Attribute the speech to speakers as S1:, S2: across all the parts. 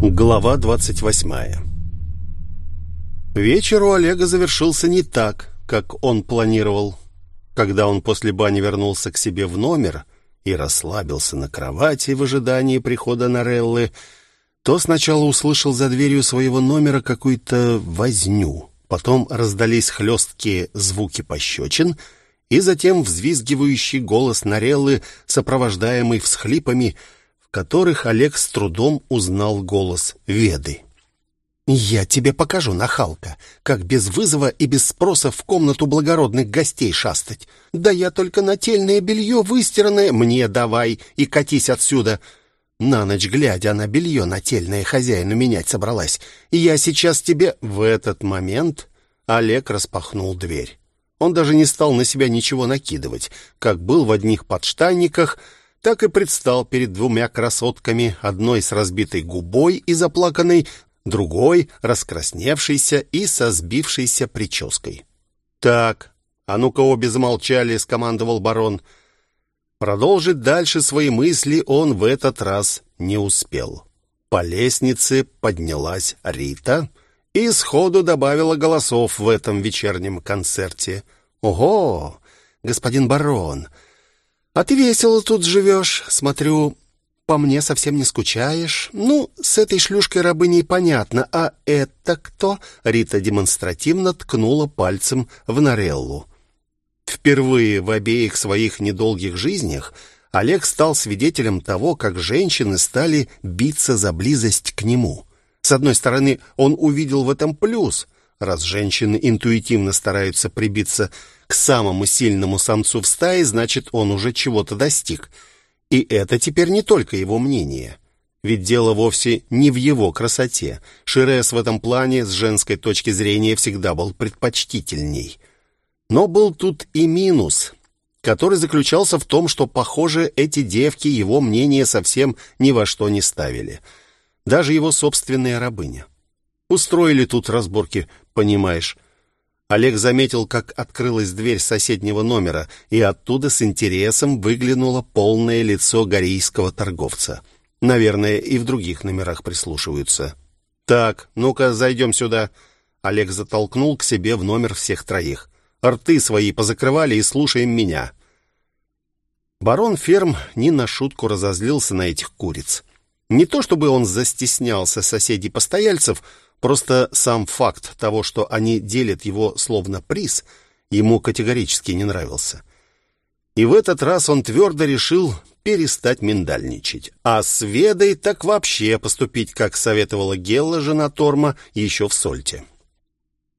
S1: Глава 28 Вечер у Олега завершился не так, как он планировал. Когда он после бани вернулся к себе в номер и расслабился на кровати в ожидании прихода Нареллы, то сначала услышал за дверью своего номера какую-то возню. Потом раздались хлесткие звуки пощечин, и затем взвизгивающий голос Нареллы, сопровождаемый всхлипами, которых Олег с трудом узнал голос Веды. «Я тебе покажу, нахалка, как без вызова и без спроса в комнату благородных гостей шастать. Да я только нательное белье выстиранное мне давай и катись отсюда. На ночь глядя, на белье нательное хозяину менять собралась. Я сейчас тебе...» В этот момент Олег распахнул дверь. Он даже не стал на себя ничего накидывать. Как был в одних подштанниках, так и предстал перед двумя красотками, одной с разбитой губой и заплаканной, другой раскрасневшейся и со сбившейся прической. «Так, а ну-ка обе замолчали», — скомандовал барон, — Продолжить дальше свои мысли он в этот раз не успел. По лестнице поднялась Рита и сходу добавила голосов в этом вечернем концерте. «Ого, господин барон, а ты весело тут живешь, смотрю, по мне совсем не скучаешь. Ну, с этой шлюшкой-рабыней понятно, а это кто?» Рита демонстративно ткнула пальцем в Нареллу. Впервые в обеих своих недолгих жизнях Олег стал свидетелем того, как женщины стали биться за близость к нему. С одной стороны, он увидел в этом плюс, раз женщины интуитивно стараются прибиться к самому сильному самцу в стае, значит, он уже чего-то достиг. И это теперь не только его мнение. Ведь дело вовсе не в его красоте. Ширес в этом плане с женской точки зрения всегда был предпочтительней. Но был тут и минус, который заключался в том, что, похоже, эти девки его мнение совсем ни во что не ставили. Даже его собственная рабыня. Устроили тут разборки, понимаешь. Олег заметил, как открылась дверь соседнего номера, и оттуда с интересом выглянуло полное лицо горейского торговца. Наверное, и в других номерах прислушиваются. «Так, ну-ка, зайдем сюда». Олег затолкнул к себе в номер всех троих. Рты свои позакрывали и слушаем меня. Барон Ферм не на шутку разозлился на этих куриц. Не то чтобы он застеснялся соседей-постояльцев, просто сам факт того, что они делят его словно приз, ему категорически не нравился. И в этот раз он твердо решил перестать миндальничать. А с Ведой так вообще поступить, как советовала Гелла, жена Торма, еще в Сольте.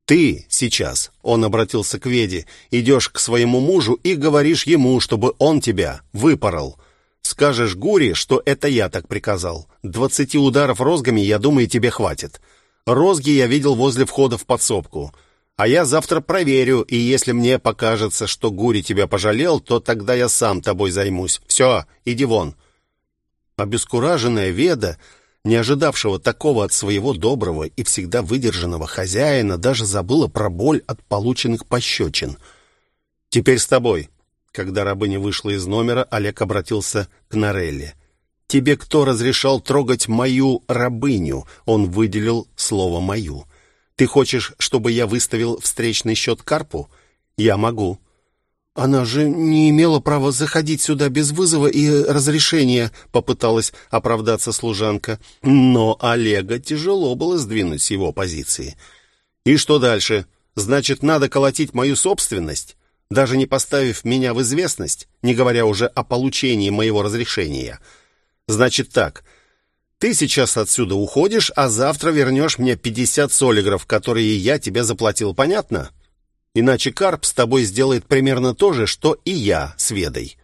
S1: Ты сейчас, он обратился к Веде, идешь к своему мужу и говоришь ему, чтобы он тебя выпорол. Скажешь Гури, что это я так приказал. Двадцати ударов розгами, я думаю, тебе хватит. Розги я видел возле входа в подсобку. А я завтра проверю, и если мне покажется, что Гури тебя пожалел, то тогда я сам тобой займусь. Все, иди вон. Обескураженная Веда не ожидавшего такого от своего доброго и всегда выдержанного хозяина, даже забыла про боль от полученных пощечин. «Теперь с тобой». Когда рабыня вышла из номера, Олег обратился к Нарелле. «Тебе кто разрешал трогать мою рабыню?» Он выделил слово «мою». «Ты хочешь, чтобы я выставил встречный счет Карпу?» «Я могу». «Она же не имела права заходить сюда без вызова и разрешения», — попыталась оправдаться служанка. Но Олега тяжело было сдвинуть с его позиции. «И что дальше? Значит, надо колотить мою собственность, даже не поставив меня в известность, не говоря уже о получении моего разрешения. Значит так, ты сейчас отсюда уходишь, а завтра вернешь мне пятьдесят солигров, которые я тебе заплатил, понятно?» Иначе Карп с тобой сделает примерно то же, что и я с Ведой.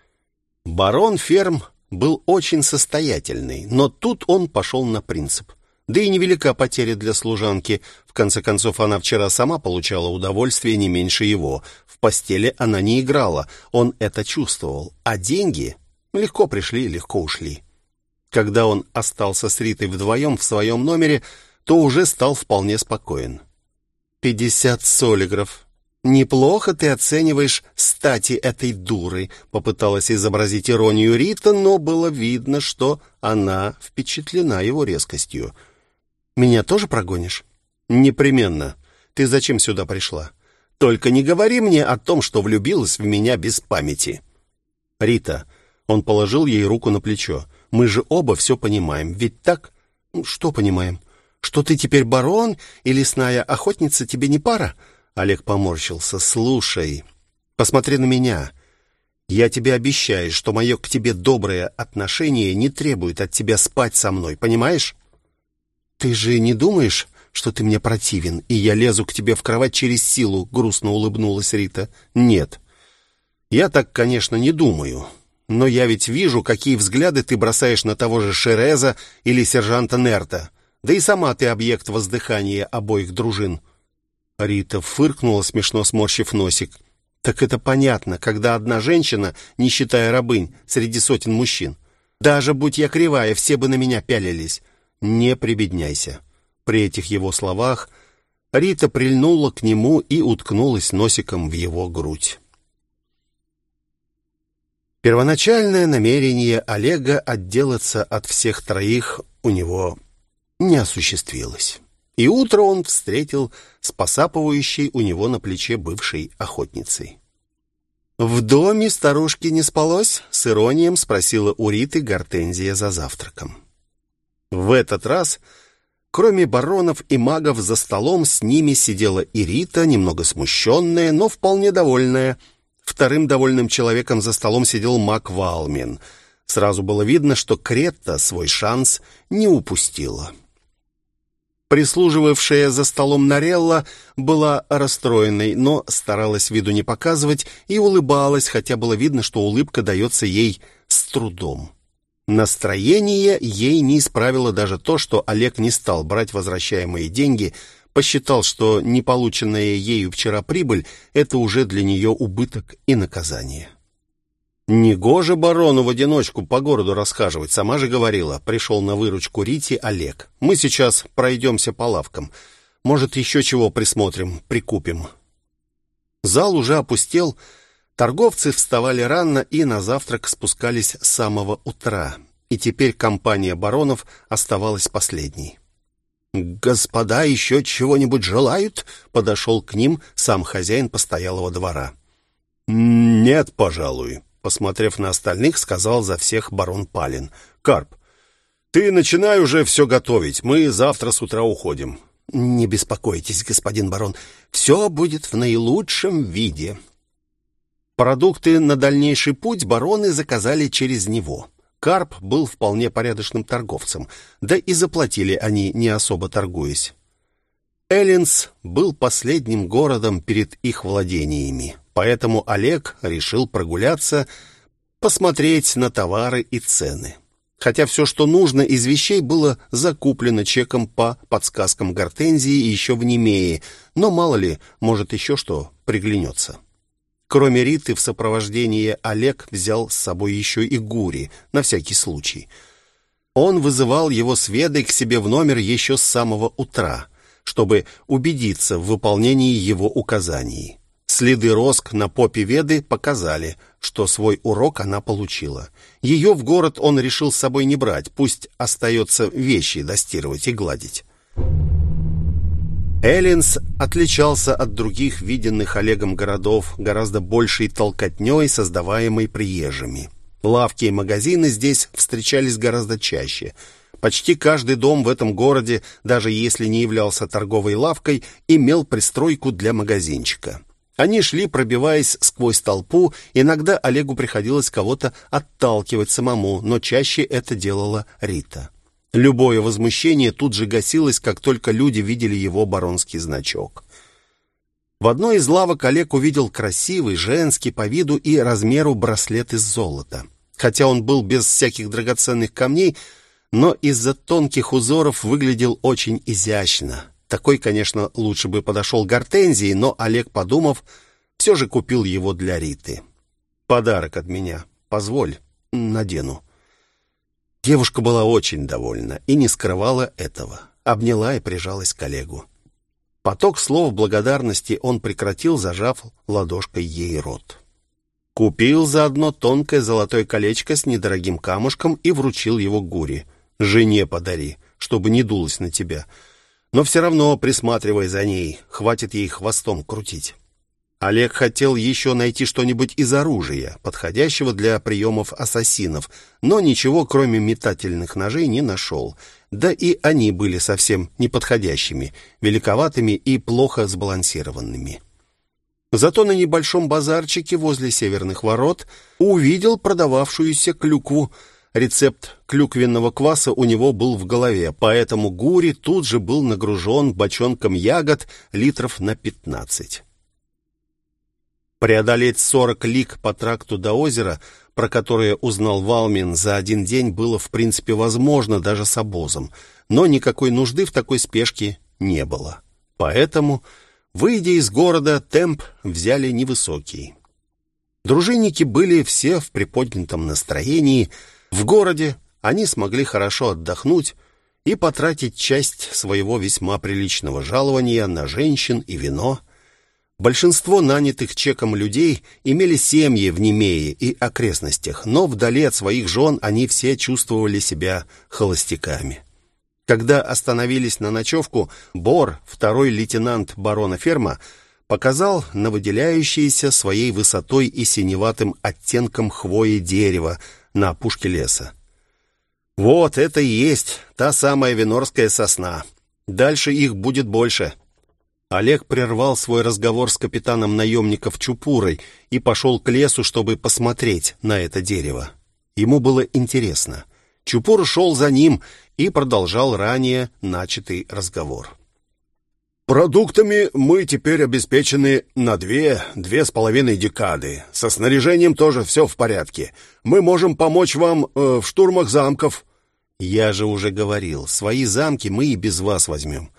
S1: Барон Ферм был очень состоятельный, но тут он пошел на принцип. Да и невелика потеря для служанки. В конце концов, она вчера сама получала удовольствие не меньше его. В постели она не играла, он это чувствовал. А деньги легко пришли, легко ушли. Когда он остался с Ритой вдвоем в своем номере, то уже стал вполне спокоен. «Пятьдесят солигров», «Неплохо ты оцениваешь стати этой дуры», — попыталась изобразить иронию Рита, но было видно, что она впечатлена его резкостью. Меня тоже прогонишь? Непременно. Ты зачем сюда пришла? Только не говори мне о том, что влюбилась в меня без памяти. Рита, он положил ей руку на плечо. Мы же оба все понимаем, ведь так? Что понимаем? Что ты теперь барон и лесная охотница тебе не пара? Олег поморщился. Слушай, посмотри на меня. Я тебе обещаю, что мое к тебе доброе отношение не требует от тебя спать со мной, понимаешь? Ты же не думаешь, что ты мне противен, и я лезу к тебе в кровать через силу, грустно улыбнулась Рита. Нет. Я так, конечно, не думаю. Но я ведь вижу, какие взгляды ты бросаешь на того же Шереза или сержанта Нерта. Да и сама ты объект воздыхания обоих дружин. Рита фыркнула, смешно сморщив носик. Так это понятно, когда одна женщина, не считая рабынь, среди сотен мужчин. Даже будь я кривая, все бы на меня пялились. Не прибедняйся. При этих его словах Рита прильнула к нему и уткнулась носиком в его грудь. Первоначальное намерение Олега отделаться от всех троих у него не осуществилось. И утро он встретил с посапывающей у него на плече бывшей охотницей. «В доме старушки не спалось?» — с иронием спросила у Риты Гортензия за завтраком. В этот раз, кроме баронов и магов, за столом с ними сидела и Рита, немного смущенная, но вполне довольная — Вторым довольным человеком за столом сидел Мак Валмин. Сразу было видно, что Кретта свой шанс не упустила. Прислуживавшая за столом Нарелла была расстроенной, но старалась виду не показывать и улыбалась, хотя было видно, что улыбка дается ей с трудом. Настроение ей не исправило даже то, что Олег не стал брать возвращаемые деньги, посчитал, что неполученная ею вчера прибыль — это уже для нее убыток и наказание. Негоже барону в одиночку по городу расхаживать, сама же говорила. Пришел на выручку Рите Олег. Мы сейчас пройдемся по лавкам. Может, еще чего присмотрим, прикупим. Зал уже опустел, торговцы вставали рано и на завтрак спускались с самого утра. И теперь компания баронов оставалась последней. «Господа еще чего-нибудь желают?» — подошел к ним сам хозяин постоялого двора. «Нет, пожалуй», — посмотрев на остальных, сказал за всех барон Палин. «Карп, ты начинай уже все готовить, мы завтра с утра уходим». «Не беспокойтесь, господин барон, все будет в наилучшем виде». Продукты на дальнейший путь бароны заказали через него. Карп был вполне порядочным торговцем, да и заплатили они не особо торгуясь. Эллинс был последним городом перед их владениями, поэтому Олег решил прогуляться, посмотреть на товары и цены. Хотя все, что нужно из вещей, было закуплено чеком по подсказкам Гортензии еще в Немее, но мало ли, может еще что приглянется. Кроме Риты, в сопровождении Олег взял с собой еще и Гури, на всякий случай. Он вызывал его с Ведой к себе в номер еще с самого утра, чтобы убедиться в выполнении его указаний. Следы роск на попе Веды показали, что свой урок она получила. Ее в город он решил с собой не брать, пусть остается вещи достирывать и гладить. Эллинс отличался от других виденных Олегом городов гораздо большей толкотней, создаваемой приезжими. Лавки и магазины здесь встречались гораздо чаще. Почти каждый дом в этом городе, даже если не являлся торговой лавкой, имел пристройку для магазинчика. Они шли, пробиваясь сквозь толпу, иногда Олегу приходилось кого-то отталкивать самому, но чаще это делала Рита. Любое возмущение тут же гасилось, как только люди видели его баронский значок. В одной из лавок Олег увидел красивый, женский по виду и размеру браслет из золота. Хотя он был без всяких драгоценных камней, но из-за тонких узоров выглядел очень изящно. Такой, конечно, лучше бы подошел Гортензии, но Олег, подумав, все же купил его для Риты. «Подарок от меня. Позволь, надену». Девушка была очень довольна и не скрывала этого. Обняла и прижалась к коллегу. Поток слов благодарности он прекратил, зажав ладошкой ей рот. Купил заодно тонкое золотое колечко с недорогим камушком и вручил его Гури. «Жене подари. чтобы не дулась на тебя. Но все равно присматривай за ней, хватит ей хвостом крутить. Олег хотел еще найти что-нибудь из оружия, подходящего для приемов ассасинов, но ничего, кроме метательных ножей, не нашел. Да и они были совсем неподходящими, великоватыми и плохо сбалансированными. Зато на небольшом базарчике возле северных ворот увидел продававшуюся клюкву. Рецепт клюквенного кваса у него был в голове, поэтому Гури тут же был нагружен бочонком ягод литров на пятнадцать. Преодолеть сорок лиг по тракту до озера, про которое узнал Валмин за один день, было в принципе возможно даже с обозом, но никакой нужды в такой спешке не было. Поэтому Выйдя из города, темп взяли невысокий. Дружинники были все в приподнятом настроении. В городе они смогли хорошо отдохнуть и потратить часть своего весьма приличного жалования на женщин и вино. Большинство нанятых чеком людей имели семьи в Немее и окрестностях, но вдали от своих жен они все чувствовали себя холостяками. Когда остановились на ночевку, Бор, второй лейтенант барона Ферма, показал на выделяющееся своей высотой и синеватым оттенком хвои дерева на опушке леса. «Вот это и есть та самая венорская сосна. Дальше их будет больше». Олег прервал свой разговор с капитаном наемников Чупурой и пошел к лесу, чтобы посмотреть на это дерево. Ему было интересно. Чупур шел за ним и продолжал ранее начатый разговор. Продуктами мы теперь обеспечены на две, две с половиной декады. Со снаряжением тоже все в порядке. Мы можем помочь вам э, в штурмах замков. Я же уже говорил, свои замки мы и без вас возьмем.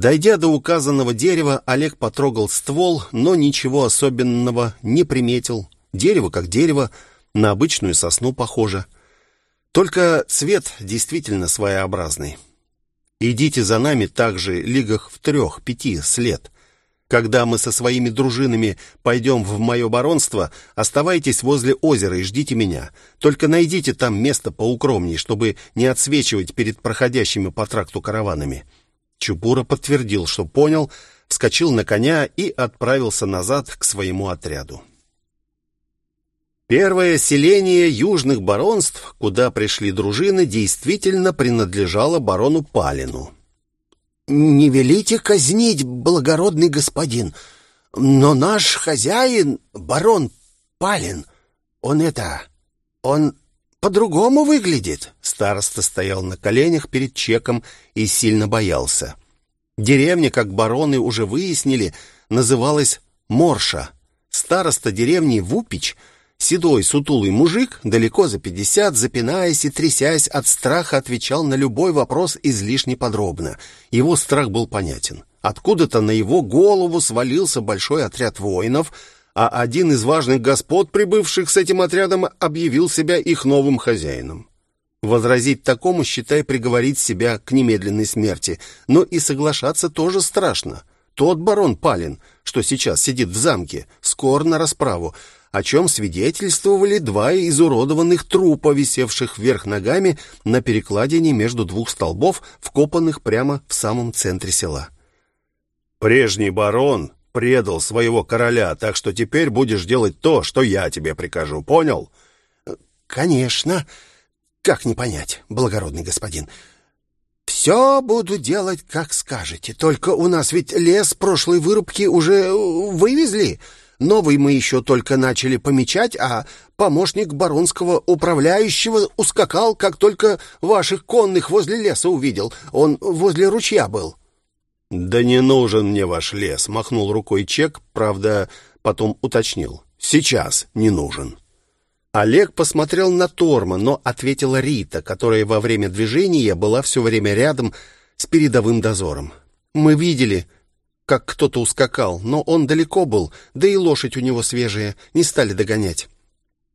S1: Дойдя до указанного дерева, Олег потрогал ствол, но ничего особенного не приметил. Дерево как дерево, на обычную сосну похоже. — только цвет действительно своеобразный. Идите за нами также лигах в трех-пяти след. Когда мы со своими дружинами пойдем в мое баронство, оставайтесь возле озера и ждите меня. Только найдите там место поукромней, чтобы не отсвечивать перед проходящими по тракту караванами». Чупура подтвердил, что понял, вскочил на коня и отправился назад к своему отряду. Первое селение южных баронств, куда пришли дружины, действительно принадлежало барону Палину. «Не велите казнить, благородный господин, но наш хозяин, барон Палин, он это... он по-другому выглядит». Староста стоял на коленях перед чеком и сильно боялся. Деревня, как бароны уже выяснили, называлась Морша. Староста деревни Вупич — Седой, сутулый мужик, далеко за пятьдесят, запинаясь и трясясь от страха, отвечал на любой вопрос излишне подробно. Его страх был понятен. Откуда-то на его голову свалился большой отряд воинов, а один из важных господ, прибывших с этим отрядом, объявил себя их новым хозяином. Возразить такому, считай, приговорить себя к немедленной смерти, но и соглашаться тоже страшно. Тот барон Палин, что сейчас сидит в замке, скоро на расправу, о чем свидетельствовали два изуродованных трупа, висевших вверх ногами на перекладине между двух столбов, вкопанных прямо в самом центре села. «Прежний барон предал своего короля, так что теперь будешь делать то, что я тебе прикажу, понял?» «Конечно. Как не понять, благородный господин?» «Все буду делать, как скажете. Только у нас ведь лес прошлой вырубки уже вывезли. Новый мы еще только начали помечать, а помощник баронского управляющего ускакал, как только ваших конных возле леса увидел. Он возле ручья был». «Да не нужен мне ваш лес», — махнул рукой Чек, правда, потом уточнил. «Сейчас не нужен». Олег посмотрел на Торма, но ответила Рита, которая во время движения была все время рядом с передовым дозором. «Мы видели, как кто-то ускакал, но он далеко был, да и лошадь у него свежая, не стали догонять.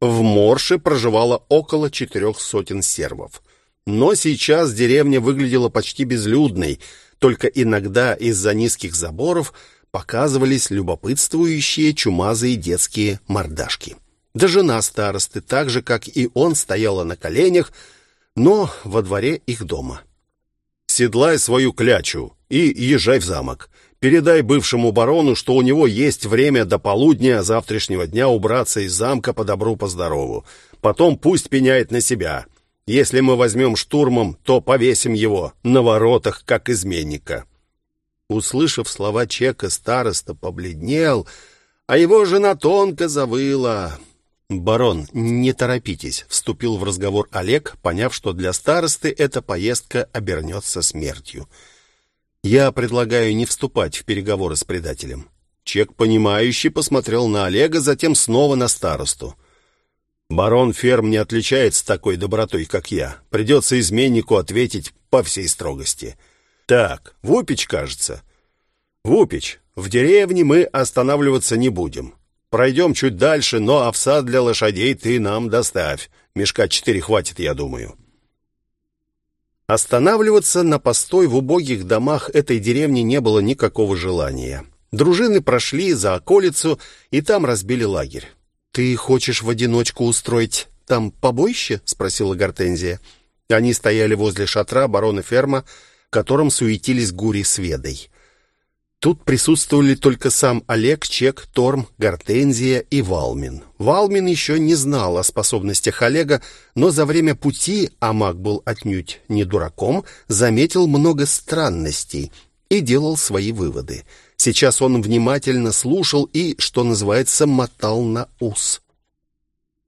S1: В Морше проживало около четырех сотен сервов. Но сейчас деревня выглядела почти безлюдной, только иногда из-за низких заборов показывались любопытствующие чумазые детские мордашки. Да жена старосты, так же, как и он, стояла на коленях, но во дворе их дома. седлай свою клячу и езжай в замок. Передай бывшему барону, что у него есть время до полудня завтрашнего дня убраться из замка по добру, по. Потом пусть пеняет на себя. Если мы возьмем штурмом, то повесим его на воротах, как изменника». Услышав слова Чека, староста побледнел, а его жена тонко завыла. «Барон, не торопитесь», — вступил в разговор Олег, поняв, что для старосты эта поездка обернется смертью. «Я предлагаю не вступать в переговоры с предателем». Чек, понимающий, посмотрел на Олега, затем снова на старосту. «Барон Ферм не отличается такой добротой, как я. Придется изменнику ответить по всей строгости». «Так, Вупич, кажется». «Вупич, в деревне мы останавливаться не будем. Пройдем чуть дальше, но овса для лошадей ты нам доставь. Мешка четыре хватит, я думаю». Останавливаться на постой в убогих домах этой деревни не было никакого желания. Дружины прошли за околицу и там разбили лагерь. «Ты хочешь в одиночку устроить там побоище?» — спросила Гортензия. Они стояли возле шатра барона Ферма, которым суетились Гури с Ведой. Тут присутствовали только сам Олег, Чек, Торм, Гортензия и Валмин. Валмин еще не знал о способностях Олега, но за время пути, а маг был отнюдь не дураком, заметил много странностей и делал свои выводы. Сейчас он внимательно слушал и, что называется, мотал на ус.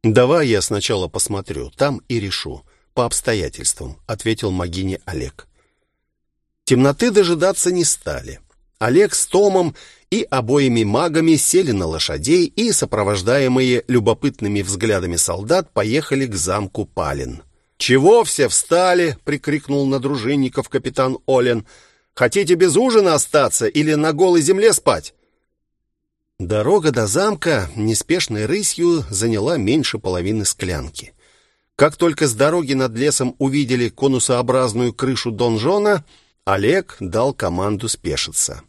S1: «Давай я сначала посмотрю, там и решу, по обстоятельствам», — ответил магине Олег. Темноты дожидаться не стали. Олег с Томом и обоими магами сели на лошадей и, сопровождаемые любопытными взглядами солдат, поехали к замку Палин. «Чего все встали?» — прикрикнул на дружинников капитан Олен. «Хотите без ужина остаться или на голой земле спать?» Дорога до замка неспешной рысью заняла меньше половины склянки. Как только с дороги над лесом увидели конусообразную крышу донжона, Олег дал команду спешиться.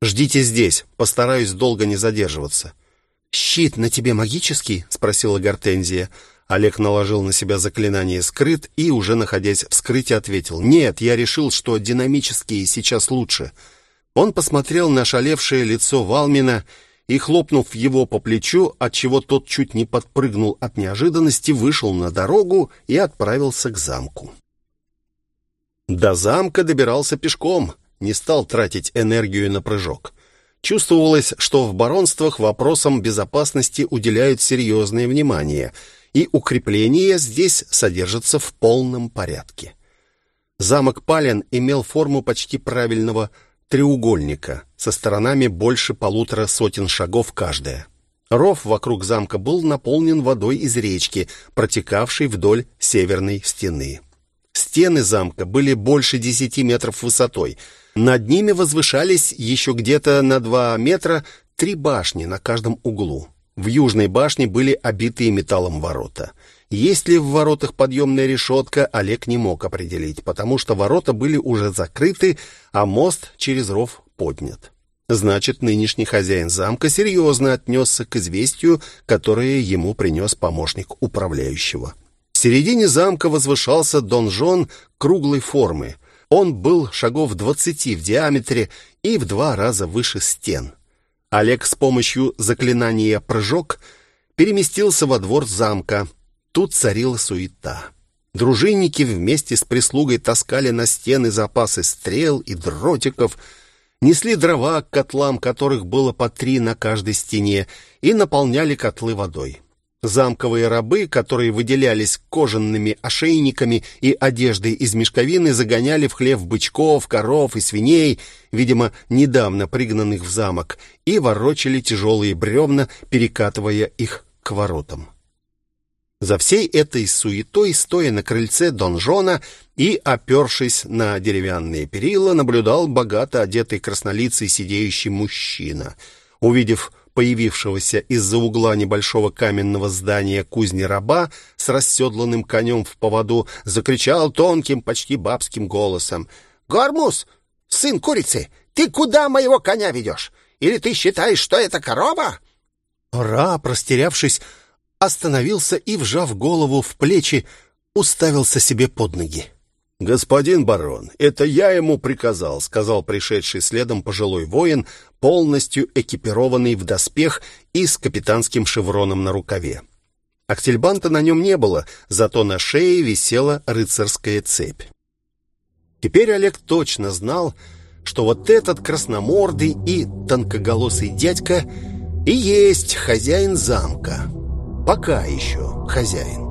S1: «Ждите здесь, постараюсь долго не задерживаться». «Щит на тебе магический?» — спросила Гортензия. Олег наложил на себя заклинание «Скрыт» и, уже находясь в скрытии, ответил. «Нет, я решил, что динамические сейчас лучше». Он посмотрел на шалевшее лицо Валмина и, хлопнув его по плечу, отчего тот чуть не подпрыгнул от неожиданности, вышел на дорогу и отправился к замку. До замка добирался пешком не стал тратить энергию на прыжок. Чувствовалось, что в баронствах вопросам безопасности уделяют серьезное внимание, и укрепления здесь содержатся в полном порядке. Замок Пален имел форму почти правильного треугольника, со сторонами больше полутора сотен шагов каждая. Ров вокруг замка был наполнен водой из речки, протекавшей вдоль северной стены. Стены замка были больше десяти метров высотой — над ними возвышались еще где-то на два метра три башни на каждом углу. В южной башне были обитые металлом ворота. Есть ли в воротах подъемная решетка, Олег не мог определить, потому что ворота были уже закрыты, а мост через ров поднят. Значит, нынешний хозяин замка серьезно отнесся к известию, которое ему принес помощник управляющего. В середине замка возвышался донжон круглой формы. Он был шагов двадцати в диаметре и в два раза выше стен. Олег с помощью заклинания «Прыжок» переместился во двор замка. Тут царила суета. Дружинники вместе с прислугой таскали на стены запасы стрел и дротиков, несли дрова к котлам, которых было по три на каждой стене, и наполняли котлы водой. Замковые рабы, которые выделялись кожаными ошейниками и одеждой из мешковины, загоняли в хлев бычков, коров и свиней, видимо, недавно пригнанных в замок, и ворочали тяжелые бревна, перекатывая их к воротам. За всей этой суетой, стоя на крыльце донжона и, опершись на деревянные перила, наблюдал богато одетый краснолицый сидеющий мужчина. Увидев появившегося из-за угла небольшого каменного здания кузни раба с расседланным конем в поводу, закричал тонким, почти бабским голосом. «Гормус, сын курицы, ты куда моего коня ведешь? Или ты считаешь, что это корова?» Ра, простерявшись, остановился и, вжав голову в плечи, уставился себе под ноги. «Господин барон, это я ему приказал», — сказал пришедший следом пожилой воин, полностью экипированный в доспех и с капитанским шевроном на рукаве. Актельбанта на нем не было, зато на шее висела рыцарская цепь. Теперь Олег точно знал, что вот этот красномордый и тонкоголосый дядька и есть хозяин замка. Пока еще хозяин.